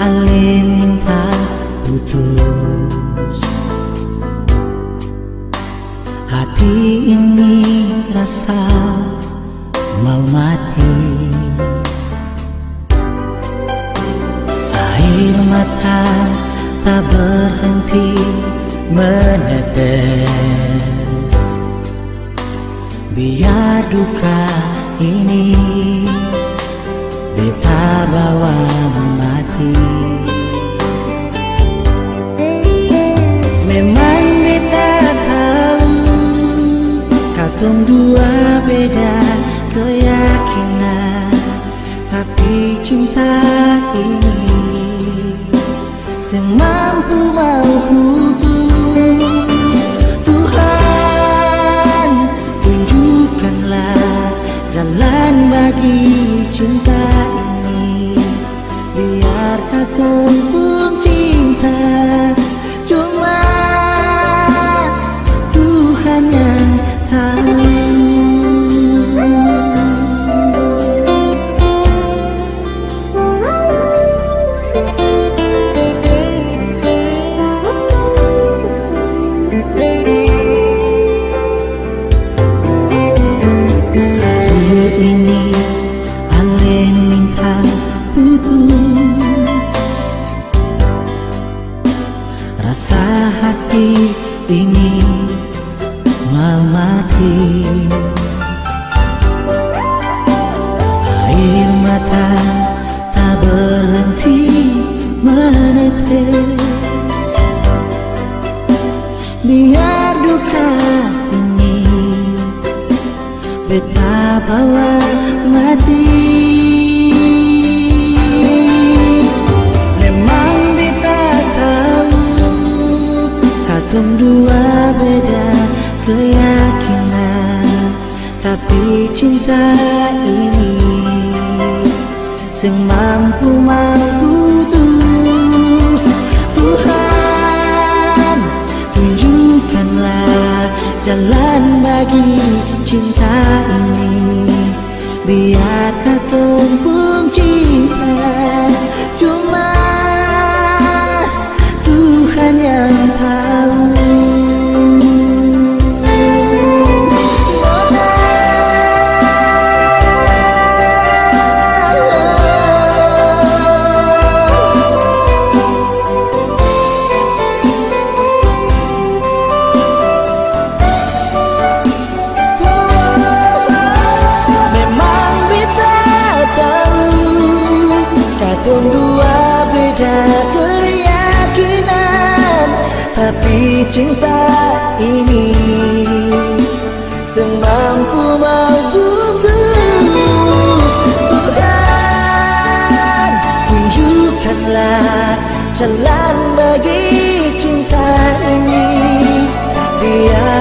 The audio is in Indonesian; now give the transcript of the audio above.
Alin tak putus. Hati ini rasa mau mati. Air mata tak berhenti menetes. Biar duka ini beta bawa Memang beta tahu Katong dua beda keyakinan. Tapi cinta ini Semampu mau putus. Tuhan tunjukkanlah jalan bagi cinta Biar katong pun cinta Cuma Tuhan yang tahu Dulu ini mati Air mata tak berhenti menetes. Biar duka ini Beta bawa mati Tapi cinta ini Sing mampu Tuhan Tunjukkanlah jalan bagi cinta ini. Biar katong pun cinta cinta ini. Semampu mau putus Tuhan Tunjukkanlah jalan bagi cinta ini. Biar